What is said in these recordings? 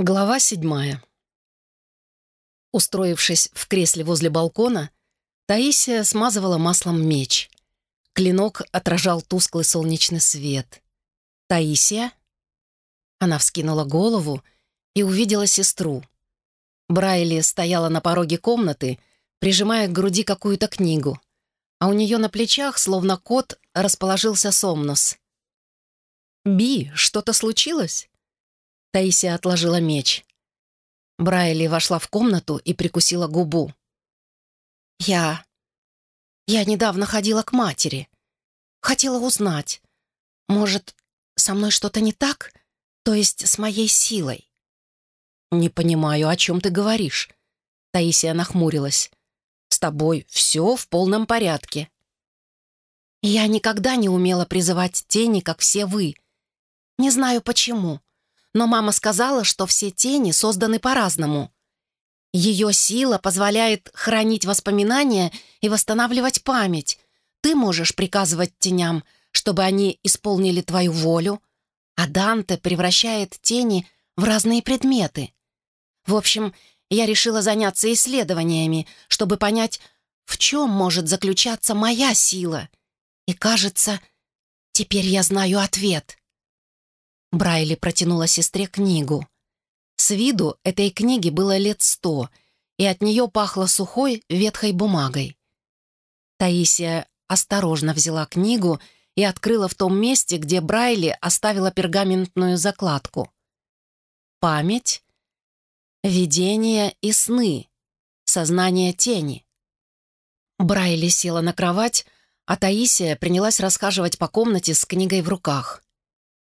Глава седьмая. Устроившись в кресле возле балкона, Таисия смазывала маслом меч. Клинок отражал тусклый солнечный свет. «Таисия?» Она вскинула голову и увидела сестру. Брайли стояла на пороге комнаты, прижимая к груди какую-то книгу, а у нее на плечах, словно кот, расположился Сомнус. «Би, что-то случилось?» Таисия отложила меч. Брайли вошла в комнату и прикусила губу. «Я... я недавно ходила к матери. Хотела узнать, может, со мной что-то не так? То есть с моей силой?» «Не понимаю, о чем ты говоришь?» Таисия нахмурилась. «С тобой все в полном порядке». «Я никогда не умела призывать тени, как все вы. Не знаю почему но мама сказала, что все тени созданы по-разному. Ее сила позволяет хранить воспоминания и восстанавливать память. Ты можешь приказывать теням, чтобы они исполнили твою волю, а Данте превращает тени в разные предметы. В общем, я решила заняться исследованиями, чтобы понять, в чем может заключаться моя сила. И кажется, теперь я знаю ответ. Брайли протянула сестре книгу. С виду этой книги было лет сто, и от нее пахло сухой ветхой бумагой. Таисия осторожно взяла книгу и открыла в том месте, где Брайли оставила пергаментную закладку. Память, видение и сны, сознание тени. Брайли села на кровать, а Таисия принялась расхаживать по комнате с книгой в руках.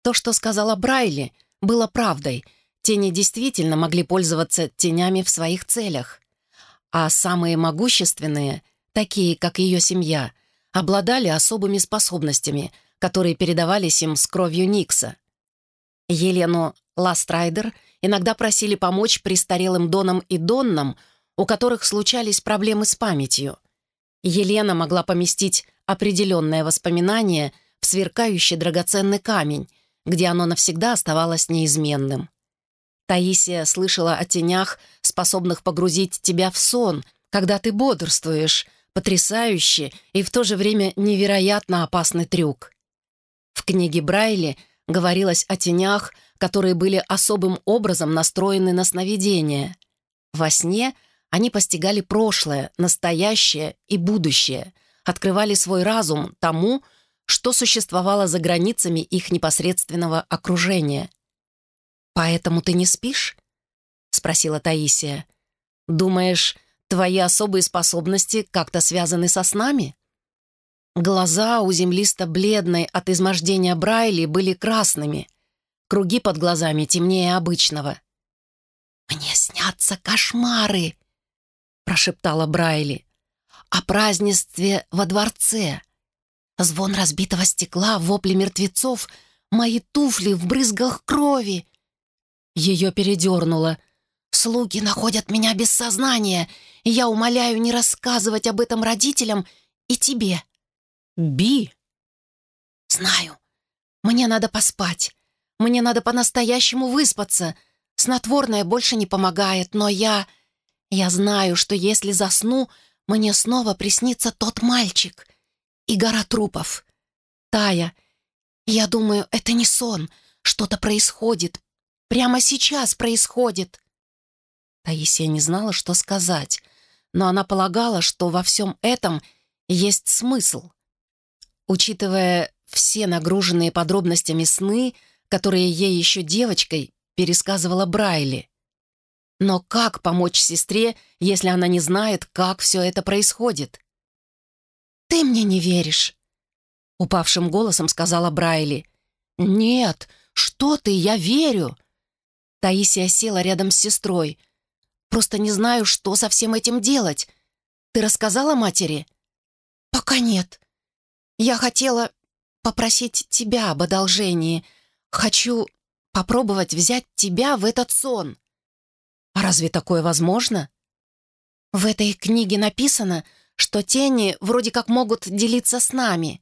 То, что сказала Брайли, было правдой. Тени действительно могли пользоваться тенями в своих целях. А самые могущественные, такие как ее семья, обладали особыми способностями, которые передавались им с кровью Никса. Елену Ластрайдер иногда просили помочь престарелым Донам и Доннам, у которых случались проблемы с памятью. Елена могла поместить определенное воспоминание в сверкающий драгоценный камень, где оно навсегда оставалось неизменным. Таисия слышала о тенях, способных погрузить тебя в сон, когда ты бодрствуешь, потрясающий и в то же время невероятно опасный трюк. В книге Брайли говорилось о тенях, которые были особым образом настроены на сновидение. Во сне они постигали прошлое, настоящее и будущее, открывали свой разум тому, что существовало за границами их непосредственного окружения. «Поэтому ты не спишь?» — спросила Таисия. «Думаешь, твои особые способности как-то связаны со снами?» Глаза у землисто-бледной от измождения Брайли были красными, круги под глазами темнее обычного. «Мне снятся кошмары!» — прошептала Брайли. «О празднестве во дворце, Звон разбитого стекла, вопли мертвецов, мои туфли в брызгах крови. Ее передернуло. «Слуги находят меня без сознания, и я умоляю не рассказывать об этом родителям и тебе». «Би!» «Знаю. Мне надо поспать. Мне надо по-настоящему выспаться. Снотворное больше не помогает, но я... Я знаю, что если засну, мне снова приснится тот мальчик и гора трупов. Тая, я думаю, это не сон. Что-то происходит. Прямо сейчас происходит. Таисия не знала, что сказать, но она полагала, что во всем этом есть смысл. Учитывая все нагруженные подробностями сны, которые ей еще девочкой пересказывала Брайли. Но как помочь сестре, если она не знает, как все это происходит? «Ты мне не веришь», — упавшим голосом сказала Брайли. «Нет, что ты, я верю». Таисия села рядом с сестрой. «Просто не знаю, что со всем этим делать. Ты рассказала матери?» «Пока нет. Я хотела попросить тебя об одолжении. Хочу попробовать взять тебя в этот сон». «А разве такое возможно?» «В этой книге написано, что тени вроде как могут делиться с нами».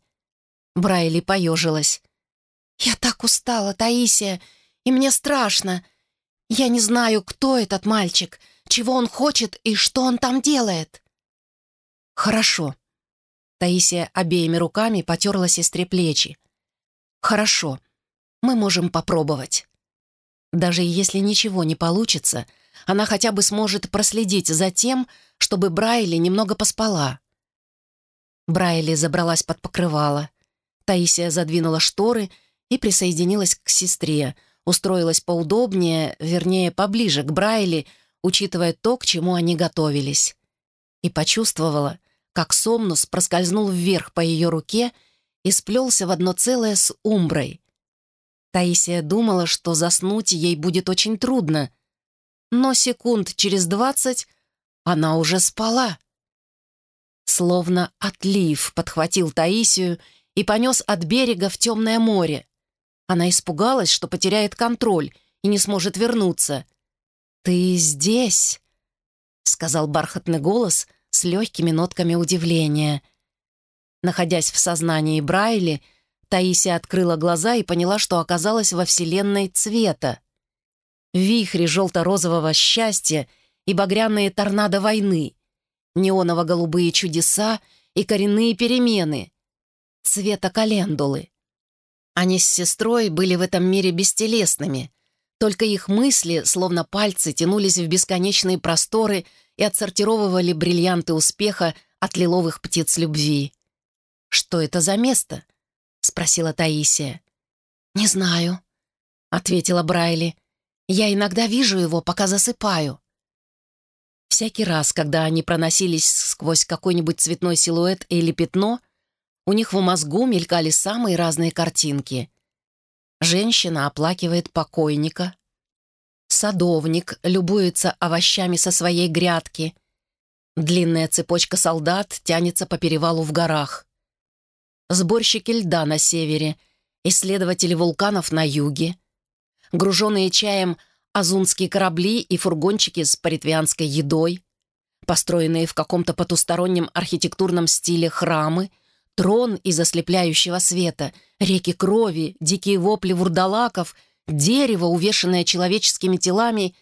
Брайли поежилась. «Я так устала, Таисия, и мне страшно. Я не знаю, кто этот мальчик, чего он хочет и что он там делает». «Хорошо». Таисия обеими руками потерла сестре плечи. «Хорошо, мы можем попробовать. Даже если ничего не получится, она хотя бы сможет проследить за тем, чтобы Брайли немного поспала». Брайли забралась под покрывало. Таисия задвинула шторы и присоединилась к сестре, устроилась поудобнее, вернее, поближе к Брайли, учитывая то, к чему они готовились. И почувствовала, как Сомнус проскользнул вверх по ее руке и сплелся в одно целое с Умброй. Таисия думала, что заснуть ей будет очень трудно, но секунд через двадцать она уже спала. Словно отлив подхватил Таисию и понес от берега в темное море. Она испугалась, что потеряет контроль и не сможет вернуться. «Ты здесь?» — сказал бархатный голос с легкими нотками удивления. Находясь в сознании Брайли, Таисия открыла глаза и поняла, что оказалась во вселенной цвета. Вихри желто-розового счастья и багряные торнадо войны, неоново-голубые чудеса и коренные перемены, цвета календулы. Они с сестрой были в этом мире бестелесными, только их мысли, словно пальцы, тянулись в бесконечные просторы и отсортировывали бриллианты успеха от лиловых птиц любви. «Что это за место?» — спросила Таисия. «Не знаю», — ответила Брайли. «Я иногда вижу его, пока засыпаю». Всякий раз, когда они проносились сквозь какой-нибудь цветной силуэт или пятно, у них в мозгу мелькали самые разные картинки. Женщина оплакивает покойника. Садовник любуется овощами со своей грядки. Длинная цепочка солдат тянется по перевалу в горах. Сборщики льда на севере, исследователи вулканов на юге. Груженные чаем азунские корабли и фургончики с паритвианской едой. Построенные в каком-то потустороннем архитектурном стиле храмы — Трон из ослепляющего света, реки крови, дикие вопли вурдалаков, дерево, увешанное человеческими телами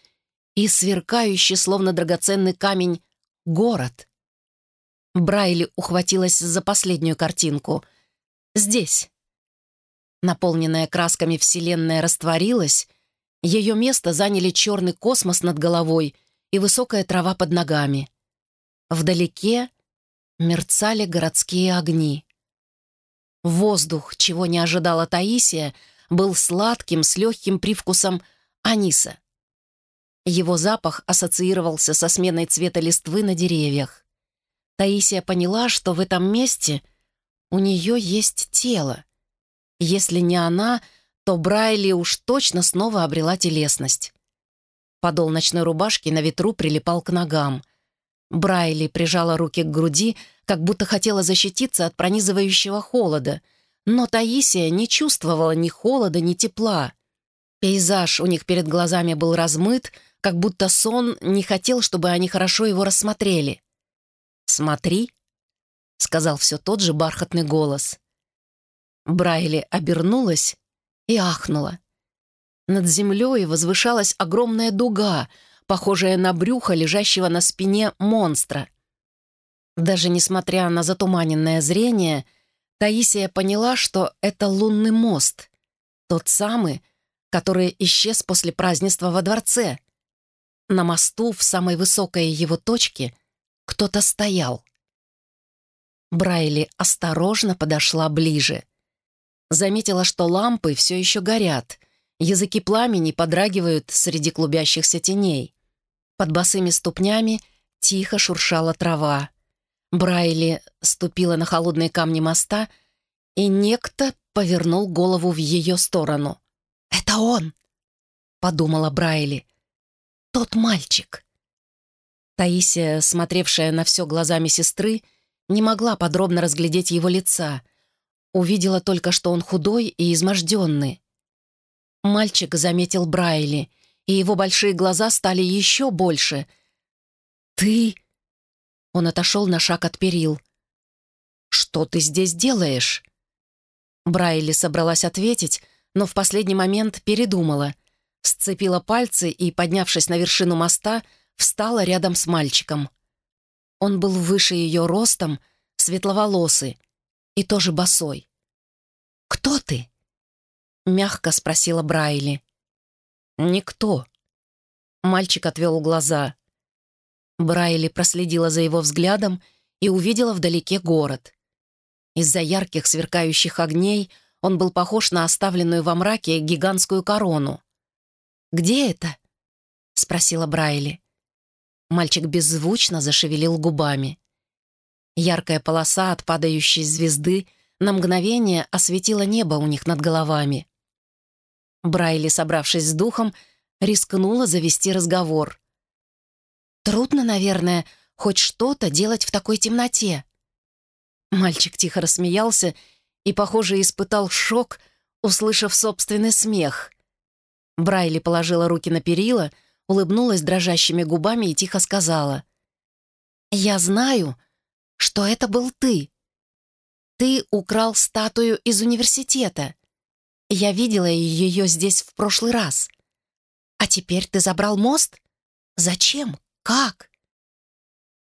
и сверкающий, словно драгоценный камень, город. Брайли ухватилась за последнюю картинку. «Здесь». Наполненная красками вселенная растворилась, ее место заняли черный космос над головой и высокая трава под ногами. Вдалеке мерцали городские огни. Воздух, чего не ожидала Таисия, был сладким с легким привкусом аниса. Его запах ассоциировался со сменой цвета листвы на деревьях. Таисия поняла, что в этом месте у нее есть тело. Если не она, то Брайли уж точно снова обрела телесность. Подол ночной рубашки на ветру прилипал к ногам. Брайли прижала руки к груди, как будто хотела защититься от пронизывающего холода. Но Таисия не чувствовала ни холода, ни тепла. Пейзаж у них перед глазами был размыт, как будто сон не хотел, чтобы они хорошо его рассмотрели. «Смотри», — сказал все тот же бархатный голос. Брайли обернулась и ахнула. Над землей возвышалась огромная дуга, похожая на брюхо лежащего на спине монстра. Даже несмотря на затуманенное зрение, Таисия поняла, что это лунный мост, тот самый, который исчез после празднества во дворце. На мосту, в самой высокой его точке, кто-то стоял. Брайли осторожно подошла ближе. Заметила, что лампы все еще горят, языки пламени подрагивают среди клубящихся теней. Под босыми ступнями тихо шуршала трава. Брайли ступила на холодные камни моста, и некто повернул голову в ее сторону. «Это он!» — подумала Брайли. «Тот мальчик!» Таисия, смотревшая на все глазами сестры, не могла подробно разглядеть его лица. Увидела только, что он худой и изможденный. Мальчик заметил Брайли, и его большие глаза стали еще больше. «Ты...» Он отошел на шаг от перил. «Что ты здесь делаешь?» Брайли собралась ответить, но в последний момент передумала. сцепила пальцы и, поднявшись на вершину моста, встала рядом с мальчиком. Он был выше ее ростом, светловолосый и тоже босой. «Кто ты?» — мягко спросила Брайли. «Никто». Мальчик отвел глаза. Брайли проследила за его взглядом и увидела вдалеке город. Из-за ярких сверкающих огней он был похож на оставленную во мраке гигантскую корону. «Где это?» — спросила Брайли. Мальчик беззвучно зашевелил губами. Яркая полоса от падающей звезды на мгновение осветила небо у них над головами. Брайли, собравшись с духом, рискнула завести разговор. «Трудно, наверное, хоть что-то делать в такой темноте». Мальчик тихо рассмеялся и, похоже, испытал шок, услышав собственный смех. Брайли положила руки на перила, улыбнулась дрожащими губами и тихо сказала. «Я знаю, что это был ты. Ты украл статую из университета. Я видела ее здесь в прошлый раз. А теперь ты забрал мост? Зачем? Как?»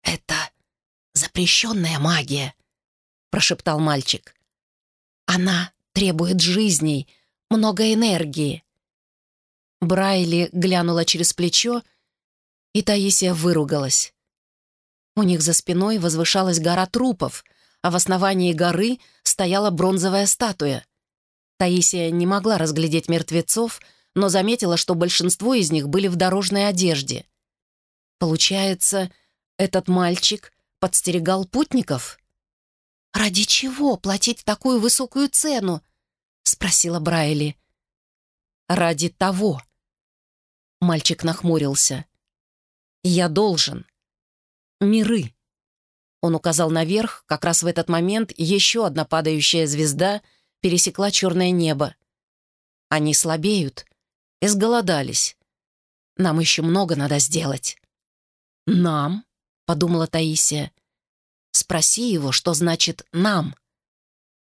«Это запрещенная магия», — прошептал мальчик. «Она требует жизней, много энергии. Брайли глянула через плечо, и Таисия выругалась. У них за спиной возвышалась гора трупов, а в основании горы стояла бронзовая статуя. Таисия не могла разглядеть мертвецов, но заметила, что большинство из них были в дорожной одежде. Получается, этот мальчик подстерегал путников? «Ради чего платить такую высокую цену?» — спросила Брайли. «Ради того». Мальчик нахмурился. «Я должен. Миры». Он указал наверх, как раз в этот момент еще одна падающая звезда пересекла черное небо. Они слабеют, изголодались. Нам еще много надо сделать. «Нам?» — подумала Таисия. «Спроси его, что значит «нам».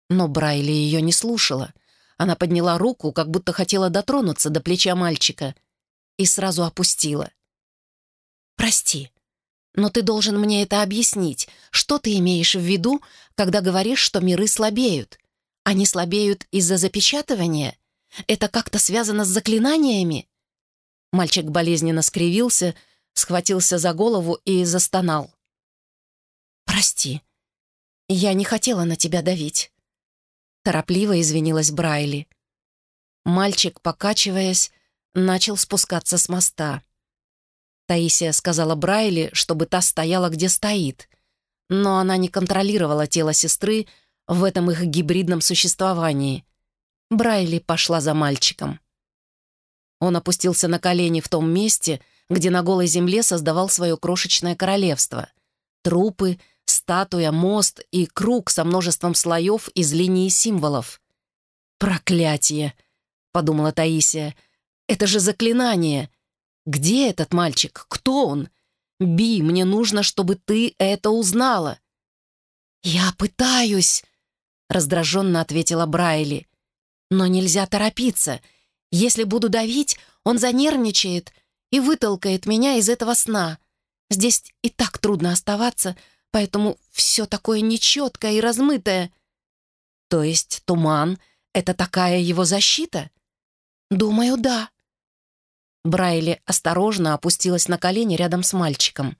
Но Брайли ее не слушала — она подняла руку, как будто хотела дотронуться до плеча мальчика, и сразу опустила. «Прости, но ты должен мне это объяснить. Что ты имеешь в виду, когда говоришь, что миры слабеют? Они слабеют из-за запечатывания? Это как-то связано с заклинаниями?» Мальчик болезненно скривился, схватился за голову и застонал. «Прости, я не хотела на тебя давить. Торопливо извинилась Брайли. Мальчик, покачиваясь, начал спускаться с моста. Таисия сказала Брайли, чтобы та стояла, где стоит, но она не контролировала тело сестры в этом их гибридном существовании. Брайли пошла за мальчиком. Он опустился на колени в том месте, где на голой земле создавал свое крошечное королевство. Трупы — статуя, мост и круг со множеством слоев из линии символов. «Проклятие!» — подумала Таисия. «Это же заклинание! Где этот мальчик? Кто он? Би, мне нужно, чтобы ты это узнала!» «Я пытаюсь!» — раздраженно ответила Брайли. «Но нельзя торопиться. Если буду давить, он занервничает и вытолкает меня из этого сна. Здесь и так трудно оставаться, — поэтому все такое нечеткое и размытое. То есть туман — это такая его защита? Думаю, да. Брайли осторожно опустилась на колени рядом с мальчиком.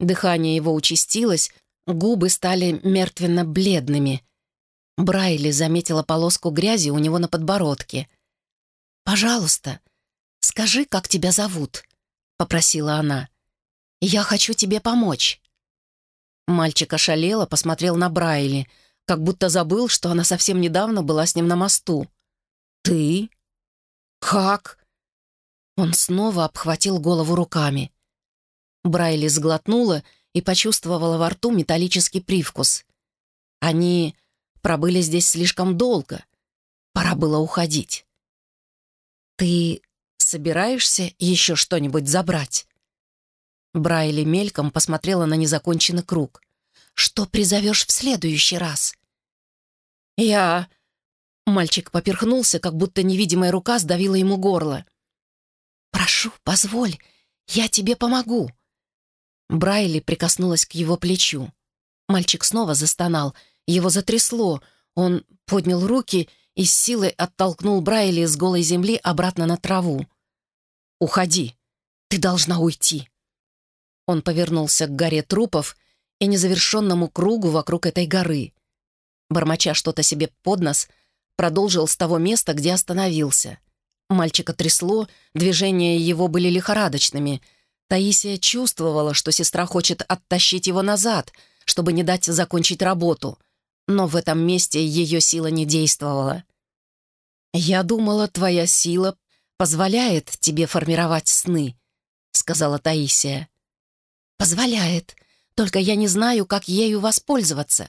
Дыхание его участилось, губы стали мертвенно-бледными. Брайли заметила полоску грязи у него на подбородке. «Пожалуйста, скажи, как тебя зовут», — попросила она. «Я хочу тебе помочь». Мальчик ошалело посмотрел на Брайли, как будто забыл, что она совсем недавно была с ним на мосту. «Ты? Как?» Он снова обхватил голову руками. Брайли сглотнула и почувствовала во рту металлический привкус. Они пробыли здесь слишком долго. Пора было уходить. «Ты собираешься еще что-нибудь забрать?» Брайли мельком посмотрела на незаконченный круг. «Что призовешь в следующий раз?» «Я...» Мальчик поперхнулся, как будто невидимая рука сдавила ему горло. «Прошу, позволь, я тебе помогу». Брайли прикоснулась к его плечу. Мальчик снова застонал, его затрясло. Он поднял руки и с силой оттолкнул Брайли с голой земли обратно на траву. «Уходи! Ты должна уйти!» Он повернулся к горе трупов и незавершенному кругу вокруг этой горы. Бормоча что-то себе под нос, продолжил с того места, где остановился. Мальчика трясло, движения его были лихорадочными. Таисия чувствовала, что сестра хочет оттащить его назад, чтобы не дать закончить работу. Но в этом месте ее сила не действовала. «Я думала, твоя сила позволяет тебе формировать сны», — сказала Таисия. «Позволяет, только я не знаю, как ею воспользоваться».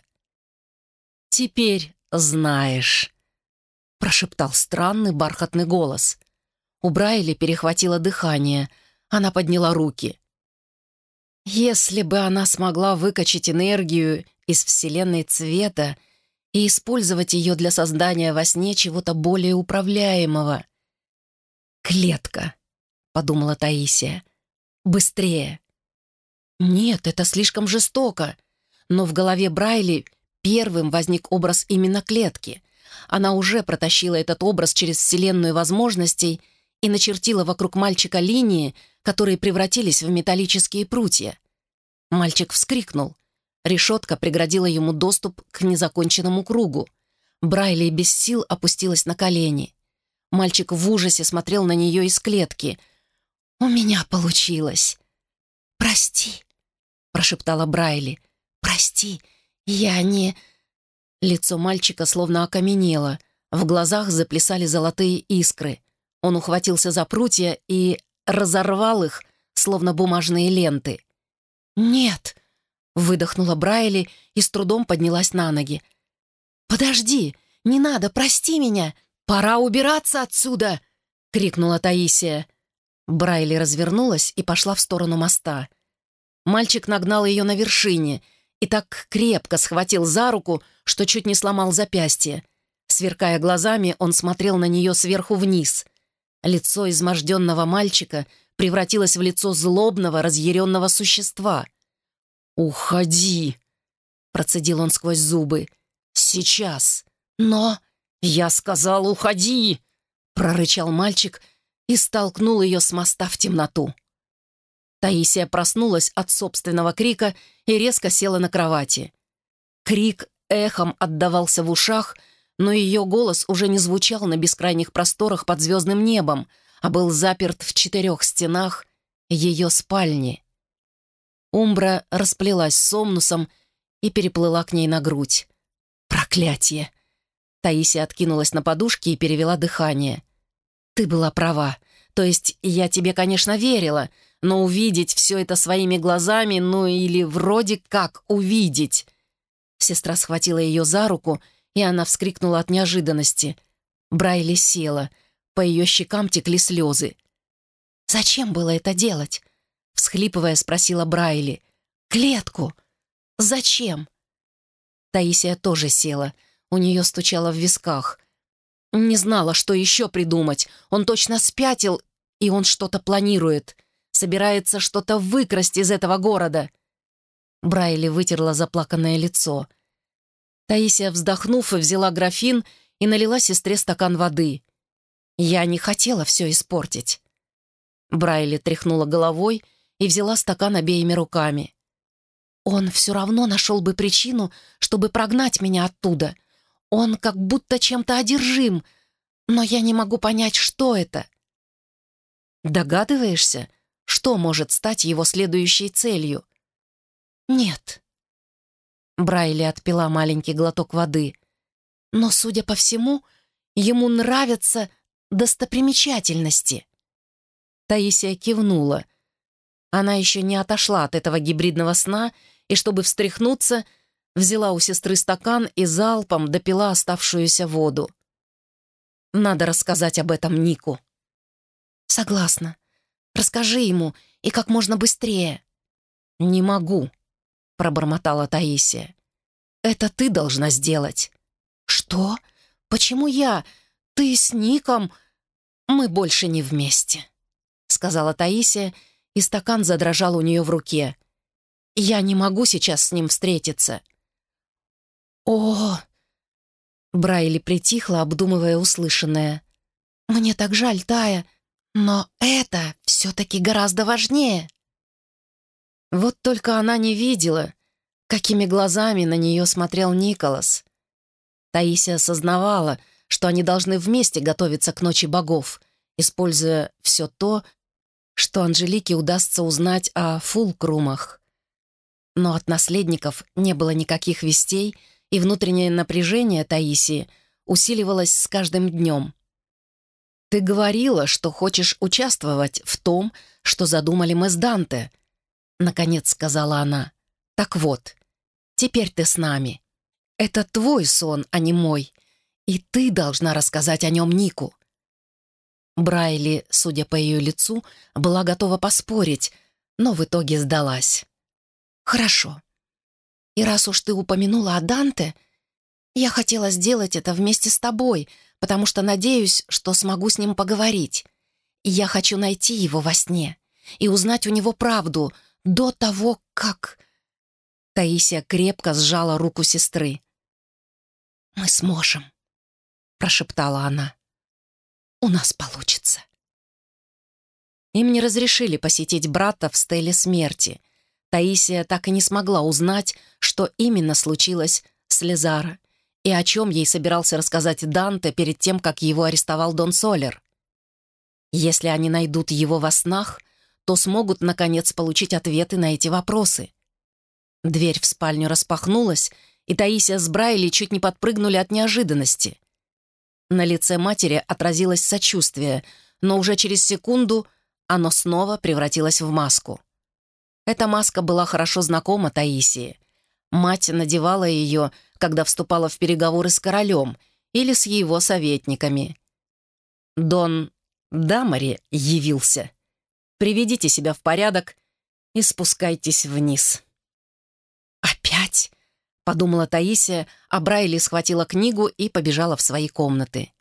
«Теперь знаешь», — прошептал странный бархатный голос. У Брайли перехватило дыхание. Она подняла руки. «Если бы она смогла выкачать энергию из Вселенной цвета и использовать ее для создания во сне чего-то более управляемого». «Клетка», — подумала Таисия. «Быстрее». «Нет, это слишком жестоко». Но в голове Брайли первым возник образ именно клетки. Она уже протащила этот образ через вселенную возможностей и начертила вокруг мальчика линии, которые превратились в металлические прутья. Мальчик вскрикнул. Решетка преградила ему доступ к незаконченному кругу. Брайли без сил опустилась на колени. Мальчик в ужасе смотрел на нее из клетки. «У меня получилось!» «Прости!» — прошептала Брайли. «Прости, я не...» Лицо мальчика словно окаменело. В глазах заплясали золотые искры. Он ухватился за прутья и разорвал их, словно бумажные ленты. «Нет!» Выдохнула Брайли и с трудом поднялась на ноги. «Подожди! Не надо! Прости меня! Пора убираться отсюда!» — крикнула Таисия. Брайли развернулась и пошла в сторону моста. Мальчик нагнал ее на вершине и так крепко схватил за руку, что чуть не сломал запястье. Сверкая глазами, он смотрел на нее сверху вниз. Лицо изможденного мальчика превратилось в лицо злобного, разъяренного существа — «Уходи!» — процедил он сквозь зубы. «Сейчас! Но...» «Я сказал, уходи!» — прорычал мальчик и столкнул ее с моста в темноту. Таисия проснулась от собственного крика и резко села на кровати. Крик эхом отдавался в ушах, но ее голос уже не звучал на бескрайних просторах под звездным небом, а был заперт в четырех стенах ее спальни. Умбра расплелась Сомнусом и переплыла к ней на грудь. «Проклятие!» Таисия откинулась на подушке и перевела дыхание. «Ты была права. То есть я тебе, конечно, верила, но увидеть все это своими глазами, ну или вроде как увидеть...» Сестра схватила ее за руку, и она вскрикнула от неожиданности. Брайли села. По ее щекам текли слезы. «Зачем было это делать? — всхлипывая, спросила Брайли. «Клетку! Зачем?» Таисия тоже села. У нее стучало в висках. Не знала, что еще придумать. Он точно спятил, и он что-то планирует. Собирается что-то выкрасть из этого города. Брайли вытерла заплаканное лицо. Таисия, вздохнув, взяла графин и налила сестре стакан воды. «Я не хотела все испортить». Брайли тряхнула головой и взяла стакан обеими руками. Он все равно нашел бы причину, чтобы прогнать меня оттуда. Он как будто чем-то одержим, но я не могу понять, что это. Догадываешься, что может стать его следующей целью? Нет. Брайли отпила маленький глоток воды. Но, судя по всему, ему нравятся достопримечательности. Таисия кивнула, она еще не отошла от этого гибридного сна и, чтобы встряхнуться, взяла у сестры стакан и залпом допила оставшуюся воду. Надо рассказать об этом Нику. «Согласна. Расскажи ему, и как можно быстрее». «Не могу», — пробормотала Таисия. «Это ты должна сделать». «Что? Почему я? Ты с Ником? Мы больше не вместе». сказала Таисия, и стакан задрожал у нее в руке. «Я не могу сейчас с ним встретиться». «О!» Брайли притихла, обдумывая услышанное. «Мне так жаль, Тая, но это все-таки гораздо важнее». Вот только она не видела, какими глазами на нее смотрел Николас. Таисия осознавала, что они должны вместе готовиться к Ночи Богов, используя все то, что Анжелике удастся узнать о фулкрумах. Но от наследников не было никаких вестей, и внутреннее напряжение Таисии усиливалось с каждым днем. «Ты говорила, что хочешь участвовать в том, что задумали мы с Данте», — наконец сказала она. «Так вот, теперь ты с нами. Это твой сон, а не мой, и ты должна рассказать о нем Нику». Брайли, судя по ее лицу, была готова поспорить, но в итоге сдалась. «Хорошо. И раз уж ты упомянула о Данте, я хотела сделать это вместе с тобой, потому что надеюсь, что смогу с ним поговорить. И я хочу найти его во сне и узнать у него правду до того, как...» Таисия крепко сжала руку сестры. «Мы сможем», — прошептала она. «У нас получится». Им не разрешили посетить брата в стеле смерти — Таисия так и не смогла узнать, что именно случилось с Лизаро и о чем ей собирался рассказать Данте перед тем, как его арестовал Дон Солер. Если они найдут его во снах, то смогут, наконец, получить ответы на эти вопросы. Дверь в спальню распахнулась, и Таисия с Брайли чуть не подпрыгнули от неожиданности. На лице матери отразилось сочувствие, но уже через секунду оно снова превратилось в маску. Эта маска была хорошо знакома Таисии. Мать надевала ее, когда вступала в переговоры с королем или с его советниками. Дон Дамари явился. Приведите себя в порядок и спускайтесь вниз. «Опять?» — подумала Таисия, а Брайли схватила книгу и побежала в свои комнаты.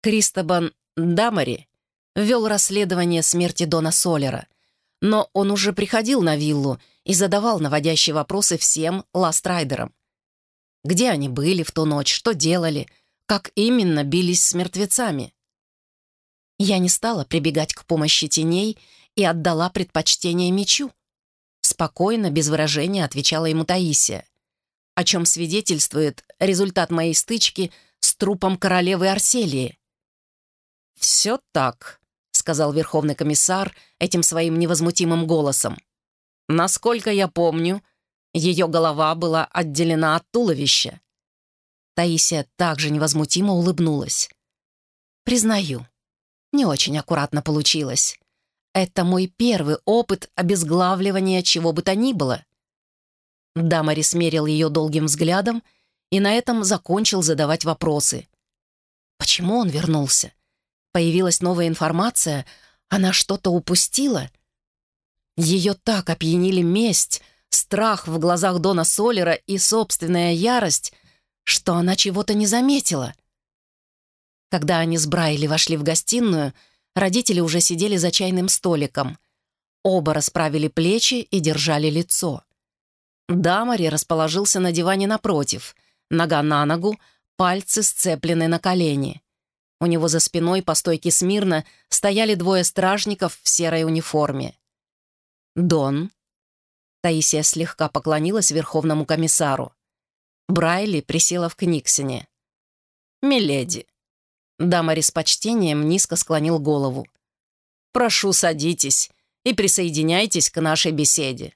Кристобан Дамари вел расследование смерти Дона Солера, но он уже приходил на виллу и задавал наводящие вопросы всем ластрайдерам. Где они были в ту ночь, что делали, как именно бились с мертвецами. Я не стала прибегать к помощи теней и отдала предпочтение мечу. Спокойно, без выражения, отвечала ему Таисия, о чем свидетельствует результат моей стычки с трупом королевы Арселии. «Все так», сказал Верховный комиссар этим своим невозмутимым голосом. «Насколько я помню, ее голова была отделена от туловища». Таисия также невозмутимо улыбнулась. «Признаю, не очень аккуратно получилось. Это мой первый опыт обезглавливания чего бы то ни было». Дамари смерил ее долгим взглядом и на этом закончил задавать вопросы. Почему он вернулся? Появилась новая информация, она что-то упустила. Ее так опьянили месть, страх в глазах Дона Солера и собственная ярость, что она чего-то не заметила. Когда они с Брайли вошли в гостиную, родители уже сидели за чайным столиком. Оба расправили плечи и держали лицо. Дамари расположился на диване напротив, нога на ногу, пальцы сцеплены на колени. У него за спиной по стойке смирно стояли двое стражников в серой униформе. «Дон». Таисия слегка поклонилась верховному комиссару. Брайли присела в Книксоне. «Миледи». Дамари с почтением низко склонил голову. «Прошу, садитесь и присоединяйтесь к нашей беседе».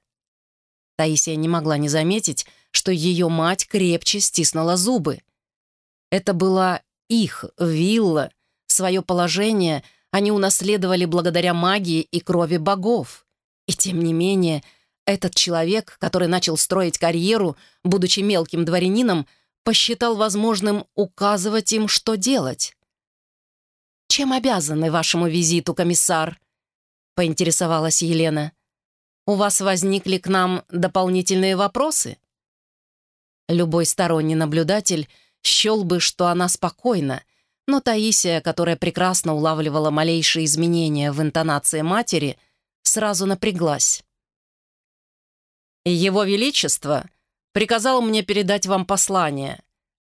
Таисия не могла не заметить, что ее мать крепче стиснула зубы. Это была их вилла, свое положение они унаследовали благодаря магии и крови богов. И тем не менее, этот человек, который начал строить карьеру, будучи мелким дворянином, посчитал возможным указывать им, что делать. «Чем обязаны вашему визиту, комиссар?» — поинтересовалась Елена. «У вас возникли к нам дополнительные вопросы?» Любой сторонний наблюдатель счел бы, что она спокойна, Но Таисия, которая прекрасно улавливала малейшие изменения в интонации матери, сразу напряглась. «Его Величество приказал мне передать вам послание.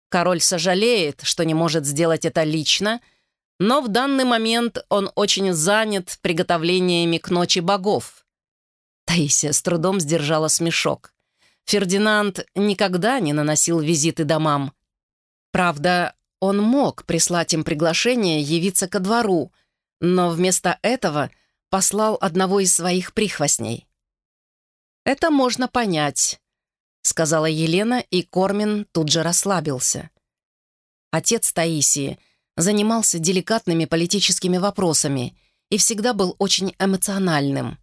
Король сожалеет, что не может сделать это лично, но в данный момент он очень занят приготовлениями к ночи богов». Таисия с трудом сдержала смешок. Фердинанд никогда не наносил визиты домам. Правда, он мог прислать им приглашение явиться ко двору, но вместо этого послал одного из своих прихвостней. «Это можно понять», — сказала Елена, и Кормин тут же расслабился. Отец Таисии занимался деликатными политическими вопросами и всегда был очень эмоциональным.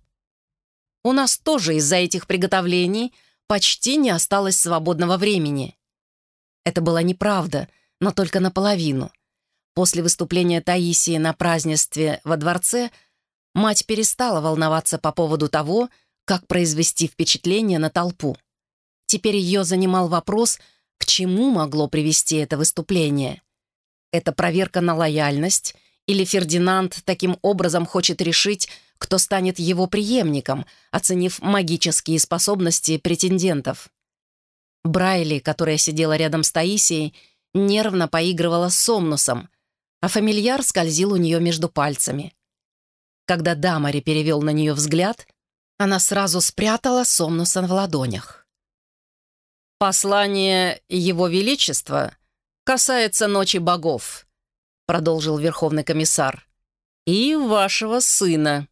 «У нас тоже из-за этих приготовлений почти не осталось свободного времени». Это была неправда — но только наполовину. После выступления Таисии на празднестве во дворце мать перестала волноваться по поводу того, как произвести впечатление на толпу. Теперь ее занимал вопрос, к чему могло привести это выступление. Это проверка на лояльность или Фердинанд таким образом хочет решить, кто станет его преемником, оценив магические способности претендентов. Брайли, которая сидела рядом с Таисией, нервно поигрывала с Сомнусом, а фамильяр скользил у нее между пальцами. Когда Дамари перевел на нее взгляд, она сразу спрятала Сомнуса в ладонях. «Послание Его Величества касается Ночи Богов», продолжил Верховный комиссар, «и вашего сына».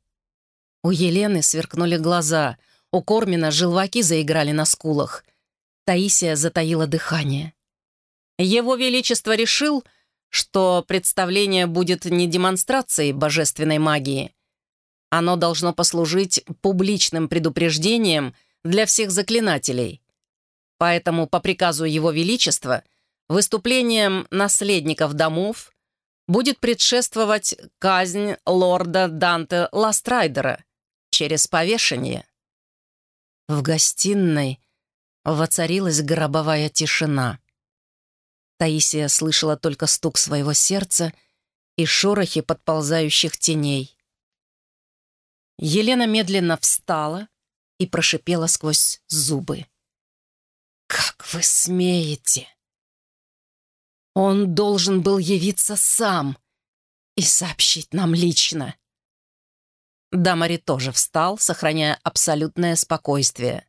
У Елены сверкнули глаза, у Кормина желваки заиграли на скулах. Таисия затаила дыхание. Его Величество решил, что представление будет не демонстрацией божественной магии. Оно должно послужить публичным предупреждением для всех заклинателей. Поэтому по приказу Его Величества выступлению наследников домов будет предшествовать казнь лорда Данте Ластрайдера через повешение. В гостиной воцарилась гробовая тишина. Таисия слышала только стук своего сердца и шорохи подползающих теней. Елена медленно встала и прошипела сквозь зубы. «Как вы смеете?» Он должен был явиться сам и сообщить нам лично. Дамари тоже встал, сохраняя абсолютное спокойствие.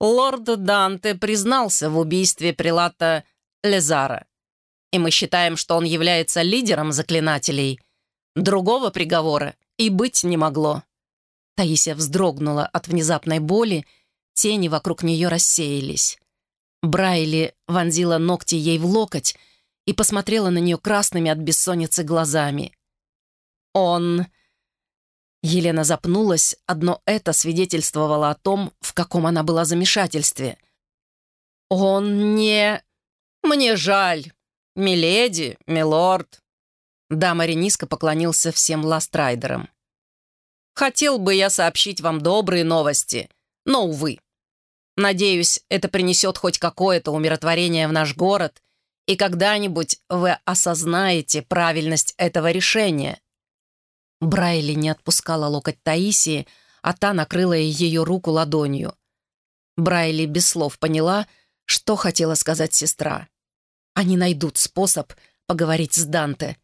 Лорд Данте признался в убийстве прилата Лезара. И мы считаем, что он является лидером заклинателей. Другого приговора и быть не могло». Таисия вздрогнула от внезапной боли, тени вокруг нее рассеялись. Брайли вонзила ногти ей в локоть и посмотрела на нее красными от бессонницы глазами. «Он...» Елена запнулась, одно это свидетельствовало о том, в каком она была замешательстве. «Он не...» «Мне жаль. Миледи, милорд». Дамари низко поклонился всем ластрайдерам. «Хотел бы я сообщить вам добрые новости, но, увы. Надеюсь, это принесет хоть какое-то умиротворение в наш город, и когда-нибудь вы осознаете правильность этого решения». Брайли не отпускала локоть Таисии, а та накрыла ее руку ладонью. Брайли без слов поняла, что хотела сказать сестра. Они найдут способ поговорить с Данте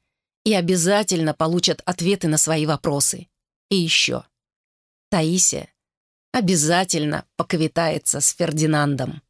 и обязательно получат ответы на свои вопросы. И еще. Таисия обязательно поквитается с Фердинандом.